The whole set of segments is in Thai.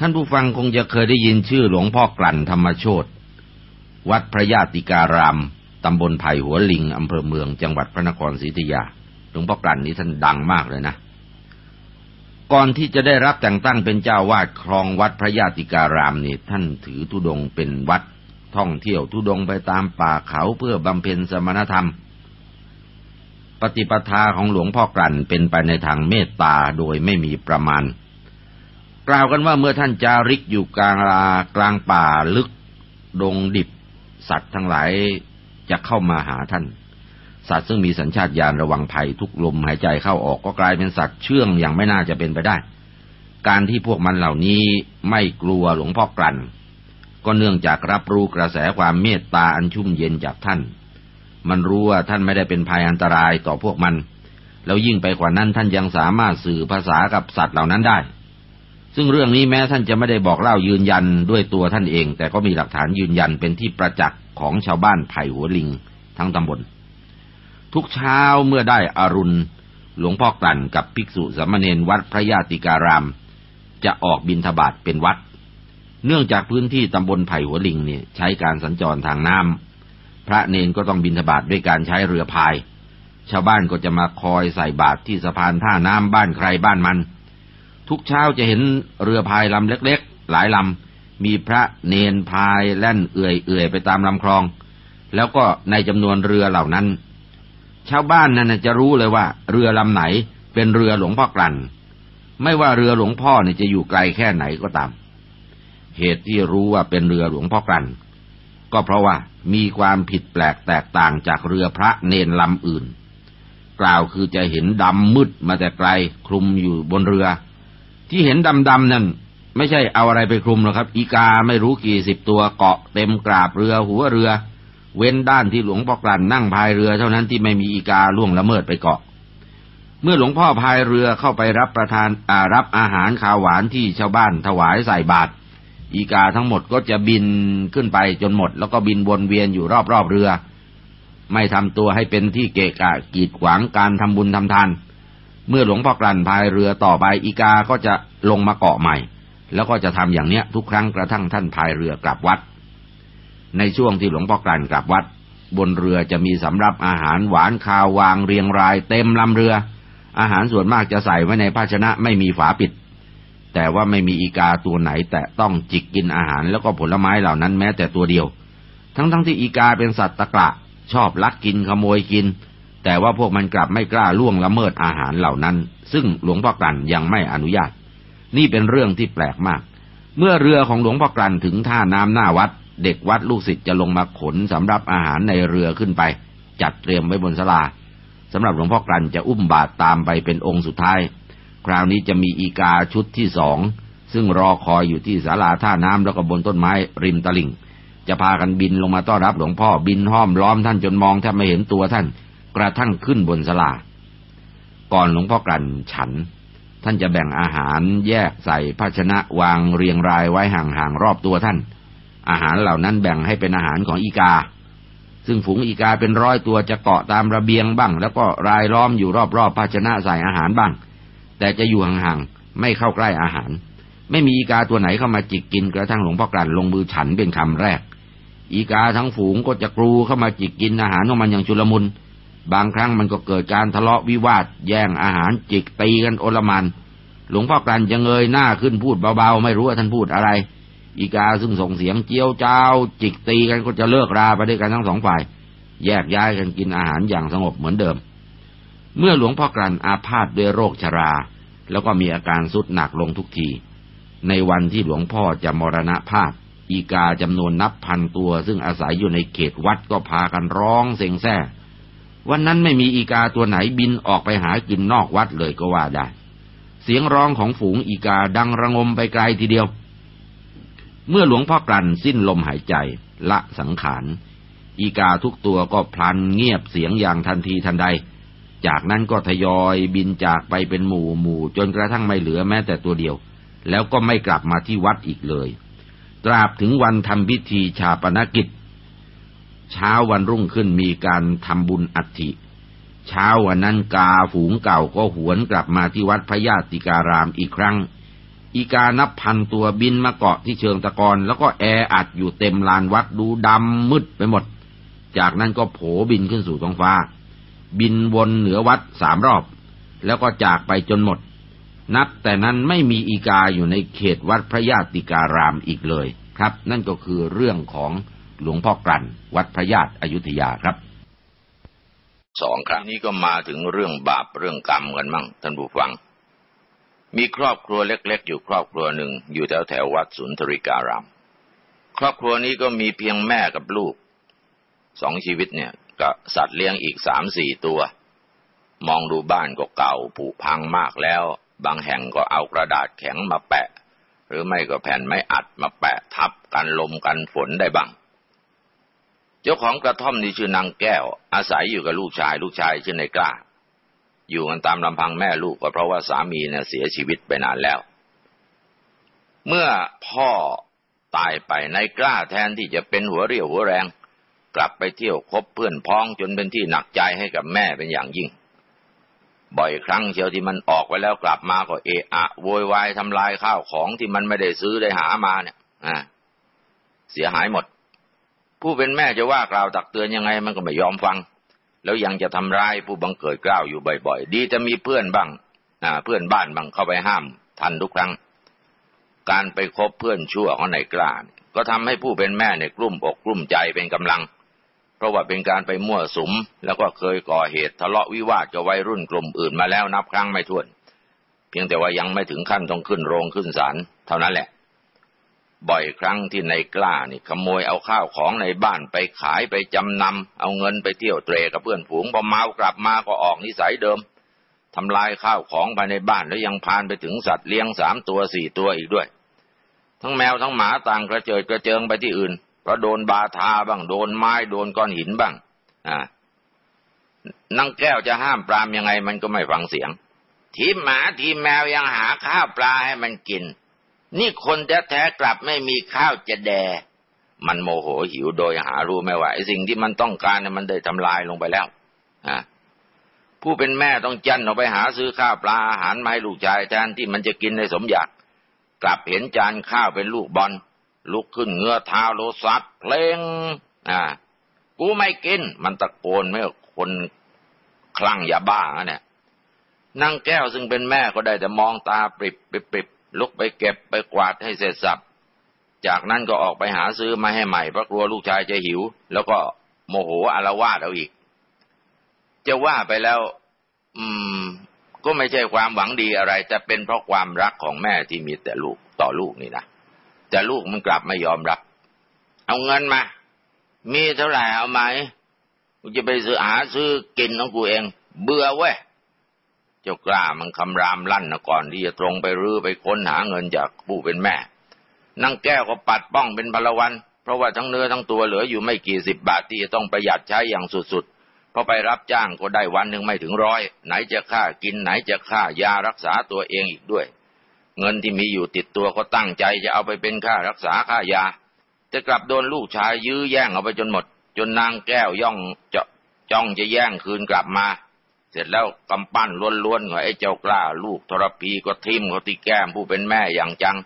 ท่านผู้ฟังคงจะเคยได้ยินชื่อหลวงพ่อกลั่นธรรมโชตวัดพระญาติการาม ตำบลไผ่หัวลิง อำเภอเมืองจังหวัดพระนครศรีอยุธยา หลวงพ่อกลั่นนี้ท่านดังมากเลยนะ ก่อนที่จะได้รับแต่งตั้งเป็นเจ้าวาดครองวัดพระญาติการามนี่ท่านถือธุดงเป็นวัดท่องเที่ยวธุดงไปตามป่าเขาเพื่อบำเพ็ญสมณธรรม ปฏิปทาของหลวงพ่อกลั่นเป็นไปในทางเมตตาโดยไม่มีประมาณ กล่าวกันว่าเมื่อท่านจาริกอยู่กลางลากลางป่าลึก ดงดิบ สัตว์ทั้งหลายจะเข้ามาหาท่าน สัตว์ซึ่งมีสัญชาตญาณระวังภัยทุกลมหายใจเข้าออกก็กลายเป็นสัตว์เชื่องอย่างไม่น่าจะเป็นไปได้ การที่พวกมันเหล่านี้ไม่กลัวหลวงพ่อกลั่น ก็เนื่องจากรับรู้กระแสความเมตตาอันชุ่มเย็นจากท่าน มันรู้ว่าท่านไม่ได้เป็นภัยอันตรายต่อพวกมัน แล้วยิ่งไปกว่านั้นท่านยังสามารถสื่อภาษากับสัตว์เหล่านั้นได้ ซึ่งเรื่องนี้แม้ท่านจะไม่ได้บอกเล่ายืนยันด้วยตัวท่านเอง แต่ก็มีหลักฐานยืนยันเป็นที่ประจักษ์ของชาวบ้านไผ่หัวลิงทั้งตำบล ทุกเช้าเมื่อได้อารุณ หลวงพ่อกลั่นกับภิกษุสามเณรวัดพระญาติการาม จะออกบินทบาทเป็นวัด เนื่องจากพื้นที่ตำบลไผ่หัวลิงเนี่ยใช้การสัญจรทางน้ำพระเนนก็ต้องบินทบาทด้วยการใช้เรือพาย ชาวบ้านก็จะมาคอยใส่บาตรที่สะพานท่าน้ำบ้านใครบ้านมัน ทุกเช้าจะเห็นเรือพายลำเล็กๆ หลายลำ มีพระเนนพายแล่นเอื่อยๆ ไปตามลำคลอง แล้วก็ในจำนวนเรือเหล่านั้น ชาวบ้านนั้นจะรู้เลยว่า เรือลำไหนเป็นเรือหลวงพ่อกลั่น ไม่ว่าเรือหลวงพ่อเนี่ยจะอยู่ไกลแค่ไหนก็ตาม เหตุที่รู้ว่าเป็นเรือหลวงพ่อกลั่น ก็เพราะว่ามีความผิดแปลกแตกต่างจากเรือพระเนนลำอื่น กล่าวคือจะเห็นดำมืดมาแต่ไกลคลุมอยู่บนเรือ ที่เห็นดำดำนั่น ไม่ใช่เอาอะไรไปคลุมหรอกครับ อีกาไม่รู้กี่สิบตัวเกาะเต็มกราบเรือหัวเรือ เว้นด้านที่หลวงพ่อกลั่นนั่งพายเรือเท่านั้นที่ไม่มีอีกาล่วงละเมิดไปเกาะ เมื่อหลวงพ่อพายเรือเข้าไปรับประทานอารับอาหารข้าวหวานที่ชาวบ้านถวายใส่บาตรอีกาทั้งหมดก็จะบินขึ้นไปจนหมด แล้วก็บินวนเวียนอยู่รอบๆเรือ ไม่ทำตัวให้เป็นที่เกะกะกีดขวางการทำบุญทำทาน เมื่อหลวงพ่อกลั่นพายเรือต่อไปอีกาก็จะลงมาเกาะใหม่ แล้วก็จะทำอย่างเนี้ยทุกครั้งกระทั่งท่านพายเรือกลับวัด ในช่วงที่หลวงพ่อกลั่นกลับวัด บนเรือจะมีสำรับอาหารหวานคาววางเรียงราย เต็มลำเรือ อาหารส่วนมากจะใส่ไว้ในภาชนะไม่มีฝาปิด แต่ว่าไม่มีอีกาตัวไหน แต่ต้องจิกกินอาหารแล้วก็ผลไม้เหล่านั้นแม้แต่ตัวเดียว ทั้งๆทที่อีกาเป็นสัตว์ตะกะชอบลักกินขโมยกิน แต่ว่าพวกมันกลับไม่กล้าล่วงละเมิดอาหารเหล่านั้น ซึ่งหลวงพ่อกลั่นยังไม่อนุญาต นี่เป็นเรื่องที่แปลกมาก เมื่อเรือของหลวงพ่อกลั่นถึงท่าน้ำหน้าวัด เด็กวัดลูกศิษย์จะลงมาขนสำหรับอาหารในเรือขึ้นไป จัดเตรียมไว้บนสลาสำหรับหลวงพ่อกลั่นจะอุ้มบาตรตามไปเป็นองค์สุดท้าย คราวนี้จะมีอีกาชุดที่สองซึ่งรอคอยอยู่ที่ศาลาท่าน้ำแล้วก็บนต้นไม้ริมตลิ่ง จะพากันบินลงมาต้อนรับหลวงพ่อบินห้อมล้อมท่านจนมองแทบไม่เห็นตัวท่าน กระทั่งขึ้นบนศาลา ก่อนหลวงพ่อกลั่นฉัน ท่านจะแบ่งอาหารแยกใส่ภาชนะวางเรียงรายไว้ห่างๆรอบตัวท่าน อาหารเหล่านั้นแบ่งให้เป็นอาหารของอีกา ซึ่งฝูงอีกาเป็นร้อยตัวจะเกาะตามระเบียงบ้าง แล้วก็รายล้อมอยู่รอบๆภาชนะใส่อาหารบ้าง แต่จะอยู่ห่างๆไม่เข้าใกล้อาหาร ไม่มีอีกาตัวไหนเข้ามาจิกกินกระทั่งหลวงพ่อกลั่นลงมือฉันเป็นคำแรกอีกาทั้งฝูงก็จะกรูเข้ามาจิกกินอาหารของมันอย่างชุลมุน บางครั้งมันก็เกิดการทะเลาะวิวาท แย่งอาหารจิกตีกันโอลมัน หลวงพ่อกลันจะเงยหน้าขึ้นพูดเบาๆ ไม่รู้ว่าท่านพูดอะไร อีกาซึ่งส่งเสียงเจียวเจ้า จิกตีกันก็จะเลิกราไปด้วยกันทั้งสองฝ่าย แยกย้ายกันกินอาหารอย่างสงบเหมือนเดิม เมื่อหลวงพ่อกลันอาพาธด้วยโรคชรา แล้วก็มีอาการสุดหนักลงทุกที ในวันที่หลวงพ่อจะมรณภาพ อีกาจำนวนนับพันตัว ซึ่งอาศัยอยู่ในเขตวัดก็พากันร้องเซ็งแซ่ วันนั้นไม่มีอีกาตัวไหนบินออกไปหากินนอกวัดเลยก็ว่าได้ เสียงร้องของฝูงอีกาดังระงมไปไกลทีเดียว เมื่อหลวงพ่อกลั่นสิ้นลมหายใจ ละสังขาร อีกาทุกตัวก็พลันเงียบเสียงอย่างทันทีทันใด จากนั้นก็ทยอยบินจากไปเป็นหมู่หมู่จนกระทั่งไม่เหลือแม้แต่ตัวเดียว แล้วก็ไม่กลับมาที่วัดอีกเลย ตราบถึงวันทำพิธีชาปนกิจ เช้าวันรุ่งขึ้นมีการทำบุญอัฐิ เช้าวันนั้นกาฝูงเก่าก็หวนกลับมาที่วัดพระญาติการามอีกครั้ง อีกานับพันตัวบินมาเกาะที่เชิงตะกอนแล้วก็แออัดอยู่เต็มลานวัดดูดำมืดไปหมด จากนั้นก็โผบินขึ้นสู่ท้องฟ้า บินวนเหนือวัดสามรอบ แล้วก็จากไปจนหมด นับแต่นั้นไม่มีอีกาอยู่ในเขตวัดพระญาติการามอีกเลยครับ นั่นก็คือเรื่องของ หลวงพ่อกลันวัดพระญาติอยุธยาครับสองครับนี้ก็มาถึงเรื่องบาปเรื่องกรรมกันมั่งท่านผู้ฟัง มีครอบครัวเล็กๆ อยู่ครอบครัวหนึ่งอยู่แถวแถววัดสุนทริการาม ครอบครัวนี้ก็มีเพียงแม่กับลูกสองชีวิตเนี่ยก็สัตว์เลี้ยงอีกสามสี่ตัว มองดูบ้านก็เก่าผุพังมากแล้ว บางแห่งก็เอากระดาษแข็งมาแปะ หรือไม่ก็แผ่นไม้อัดมาแปะทับกันลมกันฝนได้บ้าง เจ้าของกระท่อมนี่ชื่อนางแก้ว อาศัยอยู่กับลูกชาย ลูกชายชื่อนายกล้า อยู่กันตามลำพังแม่ลูกก็เพราะว่าสามีเนี่ยเสียชีวิตไปนานแล้ว เมื่อพ่อตายไปนายกล้าแทนที่จะเป็นหัวเรี่ยวหัวแรง กลับไปเที่ยวคบเพื่อนพ้องจนเป็นที่หนักใจให้กับแม่เป็นอย่างยิ่ง บ่อยครั้งเชียวที่มันออกไปแล้วกลับมาก็เอะอะโวยวายทำลายข้าวของที่มันไม่ได้ซื้อได้หามาเนี่ยอ่าเสียหายหมด ผู้เป็นแม่จะว่ากล่าวตักเตือนยังไงมันก็ไม่ยอมฟัง แล้วยังจะทำร้ายผู้บังเกิดกล้าวอยู่บ่อยๆ ดีจะมีเพื่อนบ้างเพื่อนบ้านบ้างเข้าไปห้ามทันทุกครั้ง การไปคบเพื่อนชั่วของนายกล้า ก็ทำให้ผู้เป็นแม่ในกลุ่มอกกลุ่มใจเป็นกำลัง เพราะว่าเป็นการไปมั่วสุม แล้วก็เคยก่อเหตุทะเลาะวิวาทกับวัยรุ่นกลุ่มอื่นมาแล้วนับครั้งไม่ถ้วน เพียงแต่ว่ายังไม่ถึงขั้นต้องขึ้นโรงขึ้นศาลเท่านั้นแหละ บ่อยครั้งที่ในกล้านี่ขโมยเอาข้าวของในบ้านไปขายไปจำนำเอาเงินไปเที่ยวเตรกับเพื่อนฝูงพอเมากลับมาก็ออกนิสัยเดิมทำลายข้าวของภายในบ้านแล้วยังพานไปถึงสัตว์เลี้ยงสามตัวสี่ตัวอีกด้วย ทั้งแมวทั้งหมาต่างกระเจิดกระเจิงไปที่อื่นเพราะโดนบาทาบ้างโดนไม้โดนก้อนหินบ้าง อ่านั่งแก้วจะห้ามปรามยังไงมันก็ไม่ฟังเสียง ทีหมาทีแมวยังหาข้าวปลาให้มันกิน นี่คนแท้ๆกลับไม่มีข้าวจะแด มันโมโหหิวโดยหารู้ไม่ว่าไอ้สิ่งที่มันต้องการเนี่ยมันได้ทำลายลงไปแล้วอ่าผู้เป็นแม่ต้องจันออกไปหาซื้อข้าวปลาอาหารมาให้ลูกชายแทนที่มันจะกินในสมอยากกลับเห็นจานข้าวเป็นลูกบอลลุกขึ้นเงื้อเท้าโลซัดเพลงอ่ากูไม่กิน มันตะโกนไม่คนคลั่งยาบ้าเนี่ยนั่งแก้วซึ่งเป็นแม่ก็ได้แต่มองตาปริบปริบปริบ ลุกไปเก็บไปกวาดให้เสร็จสับ จากนั้นก็ออกไปหาซื้อมาให้ใหม่เพราะกลัวลูกชายจะหิว แล้วก็โมโหอารวาสเอาอีก จะว่าไปแล้ว อืม ก็ไม่ใช่ความหวังดีอะไร แต่เป็นเพราะความรักของแม่ที่มีแต่ลูกต่อลูกนี่นะแต่ลูกมันกลับไม่ยอมรับ เอาเงินมา มีเท่าไหร่เอาไหมกูจะไปซื้อหาซื้อกินของกูเอง เบื่อเว้ย จ้ากล้ามันคำรามลั่นนะก่อนที่จะตรงไปรื้อไปค้นหาเงินจากผู้เป็นแม่นางแก้วก็ปัดป้องเป็นพลวัน เพราะว่าทั้งเนื้อทั้งตัวเหลืออยู่ไม่กี่สิบบาทที่จะต้องประหยัดใช้อย่างสุดๆเพราะไปรับจ้างก็ได้วันหนึ่งไม่ถึงร้อย ไหนจะค่ากินไหนจะค่ายารักษาตัวเองอีกด้วย เงินที่มีอยู่ติดตัวก็ตั้งใจจะเอาไปเป็นค่ารักษาค่ายา จะกลับโดนลูกชายยื้อแย่งเอาไปจนหมด จนนางแก้วย่องจะจ้องจะแย่งคืนกลับมา เสร็จแล้วกำปั้นล้วนๆของไอ้เจ้ากล้า ลูกทรพีก็ทิ่มเขาที่แก้มผู้เป็นแม่อย่างจัง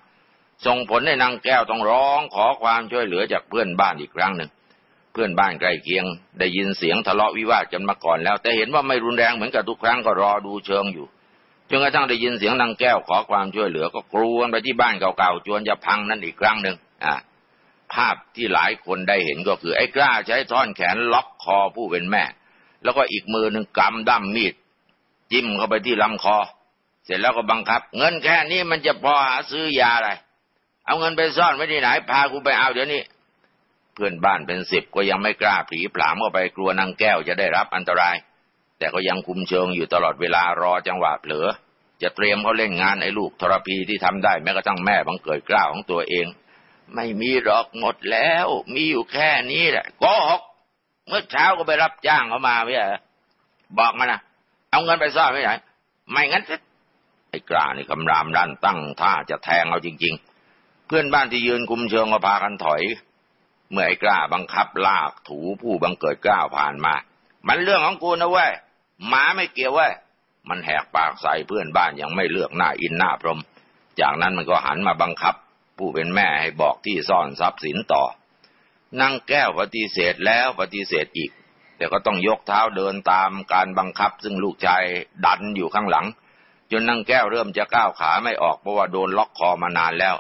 ส่งผลให้นางแก้วต้องร้องขอความช่วยเหลือจากเพื่อนบ้านอีกครั้งหนึ่ง เพื่อนบ้านใกล้เคียง ได้ยินเสียงทะเลาะวิวาทกันมาก่อนแล้ว แต่เห็นว่าไม่รุนแรงเหมือนกับทุกครั้งก็รอดูเชิงอยู่จนกระทั่งได้ยินเสียงนางแก้วขอความช่วยเหลือก็กรูนไปที่บ้านเก่าๆจวนจะพังนั่นอีกครั้งหนึ่งอ่าภาพที่หลายคนได้เห็นก็คือไอ้กล้าใช้ท่อนแขนล็อกคอผู้เป็นแม่ แล้วก็อีกมือหนึ่งกำด้ามมีด จิ้มเข้าไปที่ลำคอ เสร็จแล้วก็บังคับ เงินแค่นี้มันจะพอหาซื้อยาอะไร เอาเงินไปซ่อนไว้ที่ไหนพากูไปเอาเดี๋ยวนี้ เพื่อนบ้านเป็นสิบก็ยังไม่กล้าผีผลามเข้าไปกลัวนางแก้วจะได้รับอันตราย แต่ก็ยังคุมเชิงอยู่ตลอดเวลารอจังหวะเผลอจะเตรียมเขาเล่นงานไอ้ลูกทรพีที่ทำได้แม้กระทั่งแม่บังเกิดกล้าของตัวเอง ไม่มีหรอกหมดแล้ว มีอยู่แค่นี้แหละโกหก เมื่อเช้าก็ไปรับจ้างเขามาไม่ใช่บอกมานะเอาเงินไปซ่อนไม่ไหนไม่งั้นไอ้กล้านี่คำรามดันตั้งท่าจะแทงเอาจริง ๆ เพื่อนบ้านที่ยืนคุมเชิงก็พากันถอย เมื่อไอ้กล้าบังคับลากถูผู้บังเกิดกล้าวผ่านมา มันเรื่องของกูนะเว้ยหมาไม่เกี่ยวเว้ยมันแหกปากใส่เพื่อนบ้านยังไม่เลือกหน้าอินหน้าพรม จากนั้นมันก็หันมาบังคับ ผู้เป็นแม่ให้บอกที่ซ่อนทรัพย์สินต่อ นางแก้วปฏิเสธแล้วปฏิเสธอีก แต่ก็ต้องยกเท้าเดินตามการบังคับ ซึ่งลูกชายดันอยู่ข้างหลัง จนนางแก้วเริ่มจะก้าวขาไม่ออกเพราะว่าโดนล็อกคอมานานแล้ว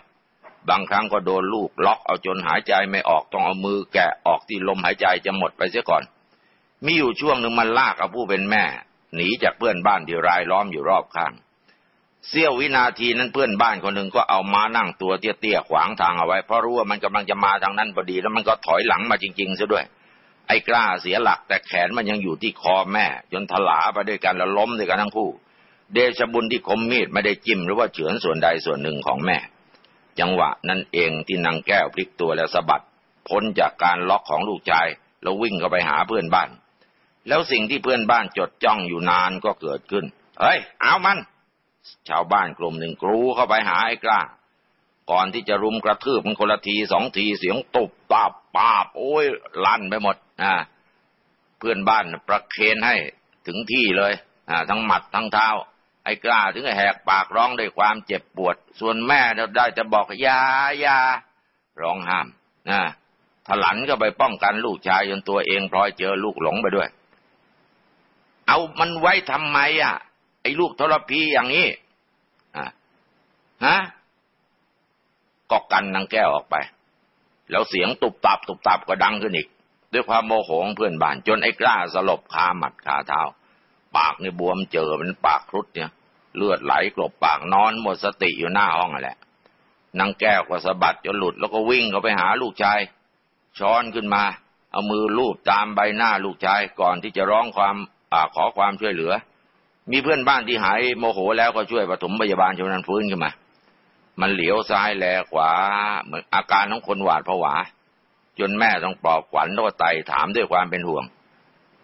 บางครั้งก็โดนลูกล็อกเอาจนหายใจไม่ออกต้องเอามือแกะออกที่ลมหายใจจะหมดไปเสียก่อน มีอยู่ช่วงหนึ่งมันลากเอาผู้เป็นแม่ หนีจากเพื่อนบ้านที่รายล้อมอยู่รอบข้าง เสี้ยววินาทีนั้นเพื่อนบ้านคนหนึ่งก็เอาม้านั่งตัวเตี้ยๆขวางทางเอาไว้ เพราะรู้ว่ามันกำลังจะมาทางนั้นพอดี แล้วมันก็ถอยหลังมาจริงๆซะด้วย ไอ้กล้าเสียหลัก แต่แขนมันยังอยู่ที่คอแม่ จนถลาไปด้วยกันแล้วล้มด้วยกันทั้งคู่ เดชบุญที่คมมีดไม่ได้จิ้มหรือว่าเฉือนส่วนใดส่วนหนึ่งของแม่ จังหวะนั่นเองที่นางแก้วพลิกตัวแล้วสะบัดพ้นจากการล็อกของลูกชายแล้ววิ่งเข้าไปหาเพื่อนบ้าน แล้วสิ่งที่เพื่อนบ้านจดจ้องอยู่นานก็เกิดขึ้นเฮ้ยเอามัน ชาวบ้านกลุ่มหนึ่งกรูเข้าไปหาไอ้กล้า ก่อนที่จะรุมกระทืบมันคนละทีสองทีเสียงตุบปาบปาบ โอ้ยลั่นไปหมดอ่าเพื่อนบ้านประเคนให้ถึงที่เลยอ่าทั้งหมัดทั้งเท้า ไอ้กล้าถึงแหกปากร้องด้วยความเจ็บปวด ส่วนแม่ได้จะบอกยายาร้องห้ามนะถลันก็ไปป้องกันลูกชายจนตัวเองพลอยเจอลูกหลงไปด้วย เอามันไว้ทำไมอะ ไอ้ลูกทรพีอย่างนี้อะฮะก็กันนางแก้วออกไป แล้วเสียงตุบตับตุบตับก็ดังขึ้นอีก ด้วยความโมโหของเพื่อนบ้าน จนไอ้กล้าสลบคาหมัดคาเท้า ปากในบวมเจอเป็นปากครุดเนี่ย เลือดไหลกลบปากนอนหมดสติอยู่หน้าห้องแหละนางแก้วก็สะบัดจนหลุดแล้วก็วิ่งเข้าไปหาลูกชาย ช้อนขึ้นมา เอามือลูบตามใบหน้าลูกชายก่อนที่จะร้องความอขอความช่วยเหลือ มีเพื่อนบ้านที่หายโมโหแล้วก็ช่วยปฐมพยาบาลจนนั้นฟื้นขึ้นมา มันเหลียวซ้ายแลขวา เหมือนอาการของคนหวาดผวา จนแม่ต้องปลอบขวัญแล้วก็ไตถามด้วยความเป็นห่วง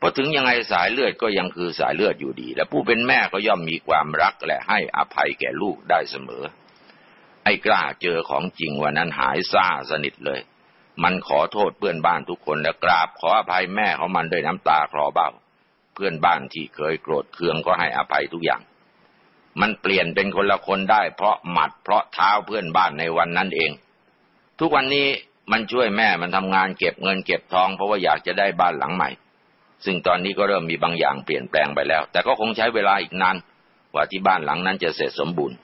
พราะถึงยังไงสายเลือดก็ยังคือสายเลือดอยู่ดี และผู้เป็นแม่ก็ย่อมมีความรักและให้อภัยแก่ลูกได้เสมอ ไอ้กล้าเจอของจริงวันนั้นหายซ่าสนิทเลย มันขอโทษเพื่อนบ้านทุกคนและกราบขออภัยแม่ของมันด้วยน้ำตาคลอเบ้า พื่อนบ้านที่เคยโกรธเคืองก็ให้อภัยทุกอย่าง มันเปลี่ยนเป็นคนละคนได้เพราะหมัดเพราะเท้าเพื่อนบ้านในวันนั้นเอง ทุกวันนี้มันช่วยแม่มันทำงานเก็บเงินเก็บทองเพราะว่าอยากจะได้บ้านหลังใหม่ ซึ่งตอนนี้ก็เริ่มมีบางอย่างเปลี่ยนแปลงไปแล้ว แต่ก็คงใช้เวลาอีกนานกว่าที่บ้านหลังนั้นจะเสร็จสมบูรณ์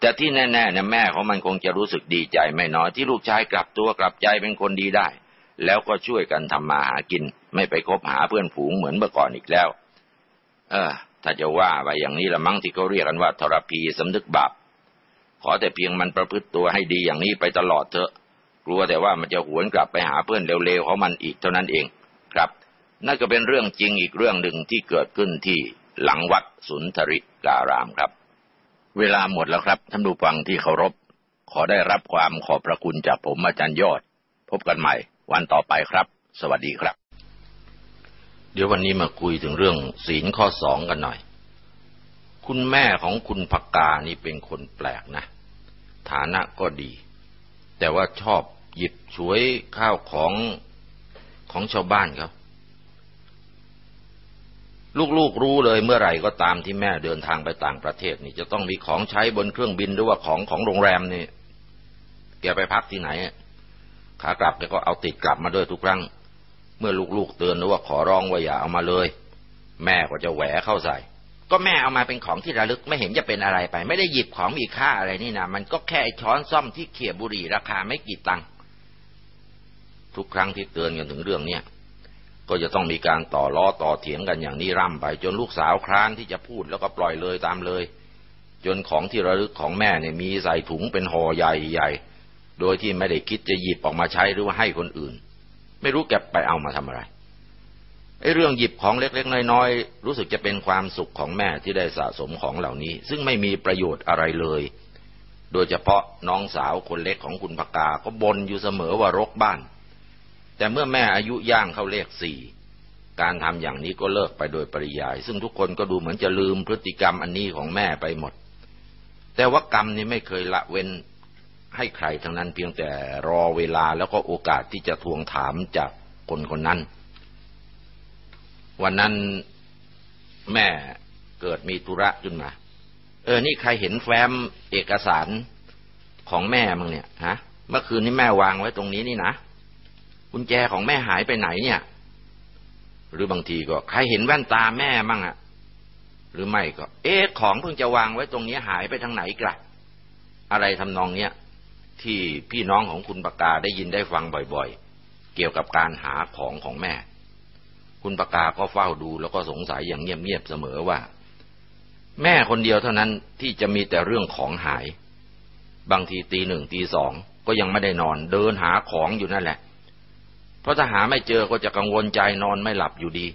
แต่ที่แน่ๆเนี่ยแม่ของมันคงจะรู้สึกดีใจไม่น้อยที่ลูกชายกลับตัวกลับใจเป็นคนดีได้ แล้วก็ช่วยกันทำมาหากิน ไม่ไปคบหาเพื่อนฝูงเหมือนเมื่อก่อนอีกแล้ว เออ ถ้าจะว่าไปอย่างนี้ละมั้งที่เขาเรียกกันว่าทรพีสำนึกบาปขอแต่เพียงมันประพฤติตัวให้ดีอย่างนี้ไปตลอดเถอะ กลัวแต่ว่ามันจะหวนกลับไปหาเพื่อนเร็วๆของมันอีกเท่านั้นเองครับนั่นก็เป็นเรื่องจริงอีกเรื่องหนึ่งที่เกิดขึ้นที่หลังวัดสุนทริการามครับ เวลาหมดแล้วครับท่านผู้ฟังที่เคารพ ขอได้รับความขอบพระคุณจากผมอาจารย์ยอด พบกันใหม่ วันต่อไปครับ สวัสดีครับ เดี๋ยววันนี้มาคุยถึงเรื่องศีลข้อสองกันหน่อย คุณแม่ของคุณพักกานี่เป็นคนแปลกนะ ฐานะก็ดี แต่ว่าชอบหยิบฉวยข้าวของของชาวบ้านเขาลูกๆรู้เลยเมื่อไหร่ก็ตามที่แม่เดินทางไปต่างประเทศนี่จะต้องมีของใช้บนเครื่องบินหรือว่าของของโรงแรมนี่ แกไปพักที่ไหน ขากลับแกก็เอาติดกลับมาด้วยทุกครั้ง เมื่อลูกๆเตือนว่าขอร้องว่าอย่าเอามาเลย แม่ก็จะแหวเข้าใส่ ก็แม่เอามาเป็นของที่ระลึกไม่เห็นจะเป็นอะไรไป ไม่ได้หยิบของมีค่าอะไรนี่นะมันก็แค่ช้อนซ่อมที่เขี่ยบุหรี่ราคาไม่กี่ตังค์ทุกครั้งที่เตือนกันถึงเรื่องเนี้ยก็จะต้องมีการต่อล้อต่อเถียงกันอย่างนี้ร่ำไป จนลูกสาวครานที่จะพูดแล้วก็ปล่อยเลยตามเลย จนของที่ระลึกของแม่เนี่ยมีใส่ถุงเป็นห่อใหญ่ๆ โดยที่ไม่ได้คิดจะหยิบออกมาใช้หรือว่าให้คนอื่น ไม่รู้แกไปเอามาทำอะไรไอ้เรื่องหยิบของเล็กๆ น้อยๆ รู้สึกจะเป็นความสุขของแม่ที่ได้สะสมของเหล่านี้ ซึ่งไม่มีประโยชน์อะไรเลย โดยเฉพาะน้องสาวคนเล็กของคุณพกา ก็บ่นอยู่เสมอว่ารกบ้าน แต่เมื่อแม่อายุย่างเข้าเลขสี่ การทำอย่างนี้ก็เลิกไปโดยปริยาย ซึ่งทุกคนก็ดูเหมือนจะลืมพฤติกรรมอันนี้ของแม่ไปหมด แต่ว่ากรรมนี้ไม่เคยละเว้น ให้ใครทั้งนั้นเพียงแต่รอเวลาแล้วก็โอกาสที่จะทวงถามจากคนคนนั้น วันนั้นแม่เกิดมีธุระขึ้นมา เออ นี่ใครเห็นแฟ้มเอกสารของแม่มึงเนี่ยฮะ เมื่อคืนนี้แม่วางไว้ตรงนี้นี่นะกุญแจของแม่หายไปไหนเนี่ย หรือบางทีก็ ใครเห็นแว่นตาแม่มั่งอะหรือไม่ก็ เอ๊ะของเพิ่งจะวางไว้ตรงนี้หายไปทางไหนกละอะไรทำนองเนี้ย ที่พี่น้องของคุณปากาได้ยินได้ฟังบ่อยๆ เกี่ยวกับการหาของของแม่ คุณปากาก็เฝ้าดูแล้วก็สงสัยอย่างเงียบๆเสมอว่า แม่คนเดียวเท่านั้นที่จะมีแต่เรื่องของหาย บางทีตีหนึ่งตีสองก็ยังไม่ได้นอนเดินหาของอยู่นั่นแหละ เพราะถ้าหาไม่เจอก็จะกังวลใจนอนไม่หลับอยู่ดี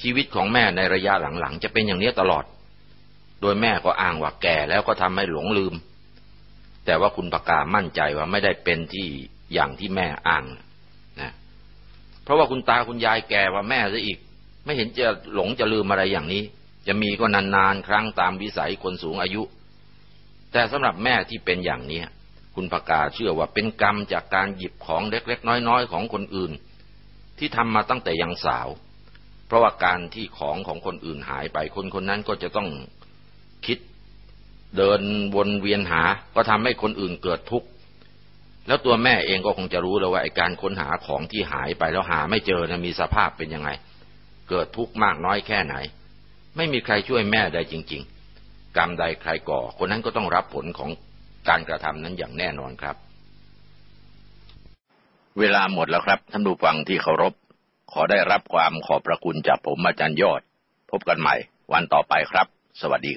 ชีวิตของแม่ในระยะหลังๆจะเป็นอย่างนี้ตลอด โดยแม่ก็อ้างว่าแก่แล้วก็ทำให้หลงลืม แต่ว่าคุณปากามั่นใจว่าไม่ได้เป็นที่อย่างที่แม่อ้างนะเพราะว่าคุณตาคุณยายแก่ว่าแม่ซะอีก ไม่เห็นจะหลงจะลืมอะไรอย่างนี้ จะมีก็นานๆครั้งตามวิสัยคนสูงอายุ แต่สำหรับแม่ที่เป็นอย่างนี้คุณปากาเชื่อว่าเป็นกรรมจากการหยิบของเล็ก ๆ น้อยๆของคนอื่น ที่ทำมาตั้งแต่ยังสาว เพราะว่าการที่ของของคนอื่นหายไปคนคนนั้นก็จะต้องคิด เดินวนเวียนหา ก็ทำให้คนอื่นเกิดทุกข์ แล้วตัวแม่เองก็คงจะรู้แล้วว่าไอ้การค้นหาของที่หายไปแล้วหาไม่เจอนะมีสภาพเป็นยังไง เกิดทุกข์มากน้อยแค่ไหน ไม่มีใครช่วยแม่ได้จริง ๆ กรรมใดใครก่อ คนนั้นก็ต้องรับผลของการกระทำนั้นอย่างแน่นอนครับ เวลาหมดแล้วครับท่านผู้ฟังที่เคารพ ขอได้รับความขอบพระคุณจากผมอาจารย์ยอด พบกันใหม่ วันต่อไปครับ สวัสดี